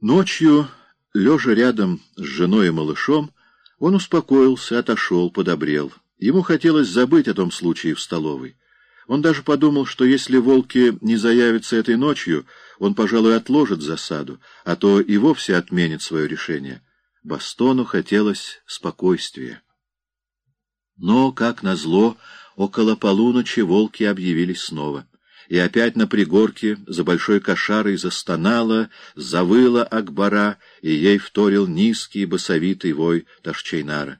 Ночью, лежа рядом с женой и малышом, он успокоился, отошел, подобрел. Ему хотелось забыть о том случае в столовой. Он даже подумал, что если волки не заявятся этой ночью, он, пожалуй, отложит засаду, а то и вовсе отменит свое решение. Бастону хотелось спокойствия. Но, как назло, около полуночи волки объявились снова и опять на пригорке за большой кошарой застонала, завыла Акбара, и ей вторил низкий басовитый вой Ташчейнара.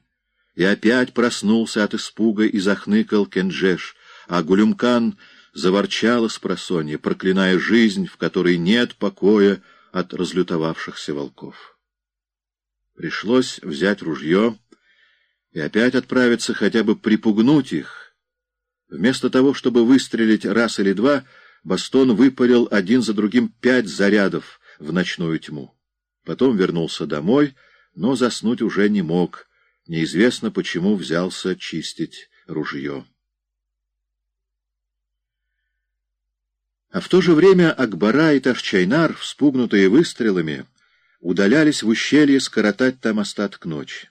И опять проснулся от испуга и захныкал Кенджеш, а Гулюмкан заворчала с просонья, проклиная жизнь, в которой нет покоя от разлютовавшихся волков. Пришлось взять ружье и опять отправиться хотя бы припугнуть их, Вместо того, чтобы выстрелить раз или два, Бастон выпалил один за другим пять зарядов в ночную тьму. Потом вернулся домой, но заснуть уже не мог. Неизвестно, почему взялся чистить ружье. А в то же время Акбара и Ташчайнар, вспугнутые выстрелами, удалялись в ущелье скоротать там остаток ночи.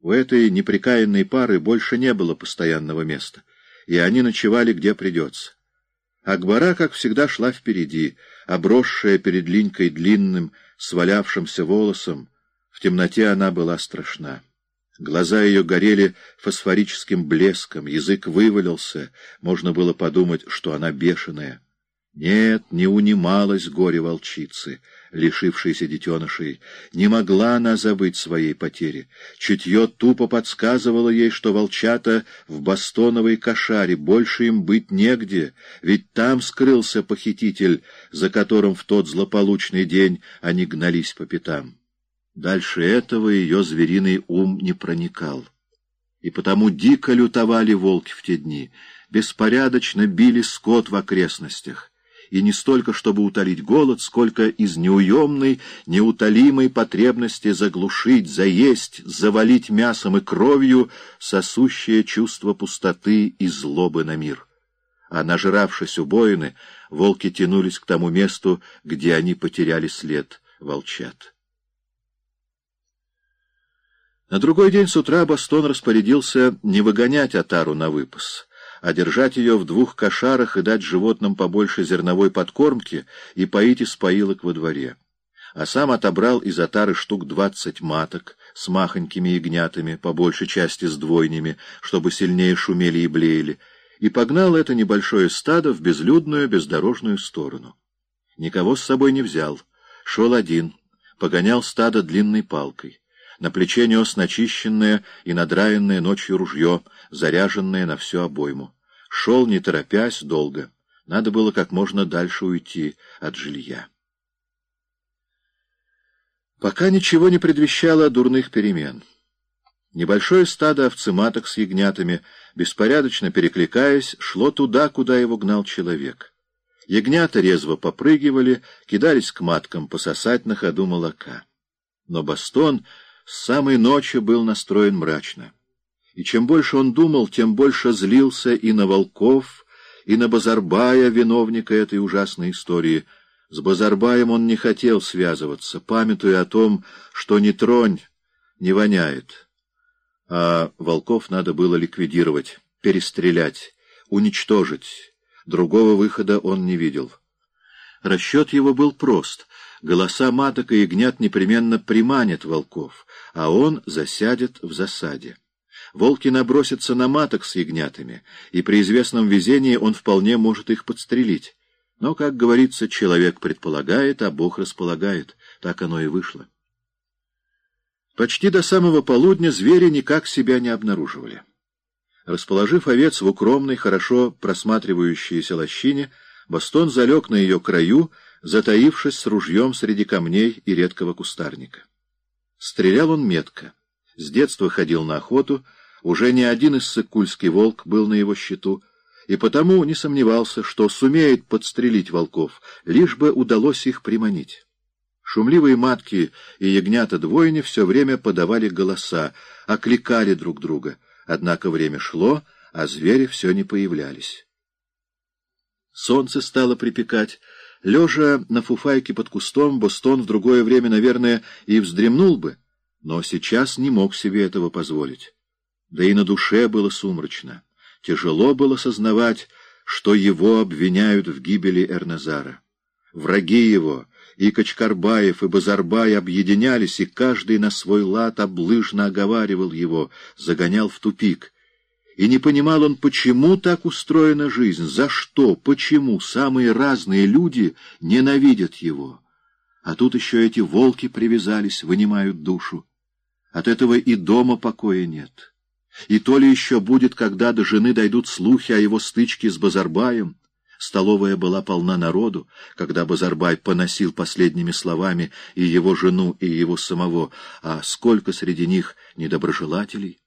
У этой неприкаянной пары больше не было постоянного места и они ночевали где придется. Акбара, как всегда, шла впереди, обросшая перед линькой длинным, свалявшимся волосом. В темноте она была страшна. Глаза ее горели фосфорическим блеском, язык вывалился, можно было подумать, что она бешеная. Нет, не унималась горе волчицы, лишившейся детенышей. Не могла она забыть своей потери. Чутье тупо подсказывало ей, что волчата в бастоновой кошаре, больше им быть негде, ведь там скрылся похититель, за которым в тот злополучный день они гнались по пятам. Дальше этого ее звериный ум не проникал. И потому дико лютовали волки в те дни, беспорядочно били скот в окрестностях и не столько, чтобы утолить голод, сколько из неуемной, неутолимой потребности заглушить, заесть, завалить мясом и кровью сосущее чувство пустоты и злобы на мир. А нажравшись убоины, волки тянулись к тому месту, где они потеряли след волчат. На другой день с утра Бастон распорядился не выгонять Атару на выпас — а держать ее в двух кошарах и дать животным побольше зерновой подкормки и поить из поилок во дворе. А сам отобрал из отары штук двадцать маток с махонькими ягнятами, по большей части с двойнями, чтобы сильнее шумели и блеяли, и погнал это небольшое стадо в безлюдную бездорожную сторону. Никого с собой не взял, шел один, погонял стадо длинной палкой. На плече нес начищенное и надраенное ночью ружье, заряженное на всю обойму. Шел, не торопясь, долго. Надо было как можно дальше уйти от жилья. Пока ничего не предвещало дурных перемен. Небольшое стадо овцематок с ягнятами, беспорядочно перекликаясь, шло туда, куда его гнал человек. Ягнята резво попрыгивали, кидались к маткам пососать на ходу молока. Но Бастон с самой ночи был настроен мрачно. И чем больше он думал, тем больше злился и на Волков, и на Базарбая, виновника этой ужасной истории. С Базарбаем он не хотел связываться, памятуя о том, что не тронь, не воняет. А Волков надо было ликвидировать, перестрелять, уничтожить. Другого выхода он не видел. Расчет его был прост — Голоса маток и ягнят непременно приманят волков, а он засядет в засаде. Волки набросятся на маток с ягнятами, и при известном везении он вполне может их подстрелить. Но, как говорится, человек предполагает, а Бог располагает. Так оно и вышло. Почти до самого полудня звери никак себя не обнаруживали. Расположив овец в укромной, хорошо просматривающейся лощине, Бастон залег на ее краю, затаившись с ружьем среди камней и редкого кустарника. Стрелял он метко. С детства ходил на охоту, уже не один из сыкульский волк был на его счету, и потому не сомневался, что сумеет подстрелить волков, лишь бы удалось их приманить. Шумливые матки и ягнята-двойни все время подавали голоса, окликали друг друга, однако время шло, а звери все не появлялись. Солнце стало припекать, Лежа на фуфайке под кустом, Бостон в другое время, наверное, и вздремнул бы, но сейчас не мог себе этого позволить. Да и на душе было сумрачно. Тяжело было сознавать, что его обвиняют в гибели Эрназара. Враги его, и Качкарбаев, и Базарбай объединялись, и каждый на свой лад облыжно оговаривал его, загонял в тупик. И не понимал он, почему так устроена жизнь, за что, почему самые разные люди ненавидят его. А тут еще эти волки привязались, вынимают душу. От этого и дома покоя нет. И то ли еще будет, когда до жены дойдут слухи о его стычке с Базарбаем. Столовая была полна народу, когда Базарбай поносил последними словами и его жену, и его самого, а сколько среди них недоброжелателей.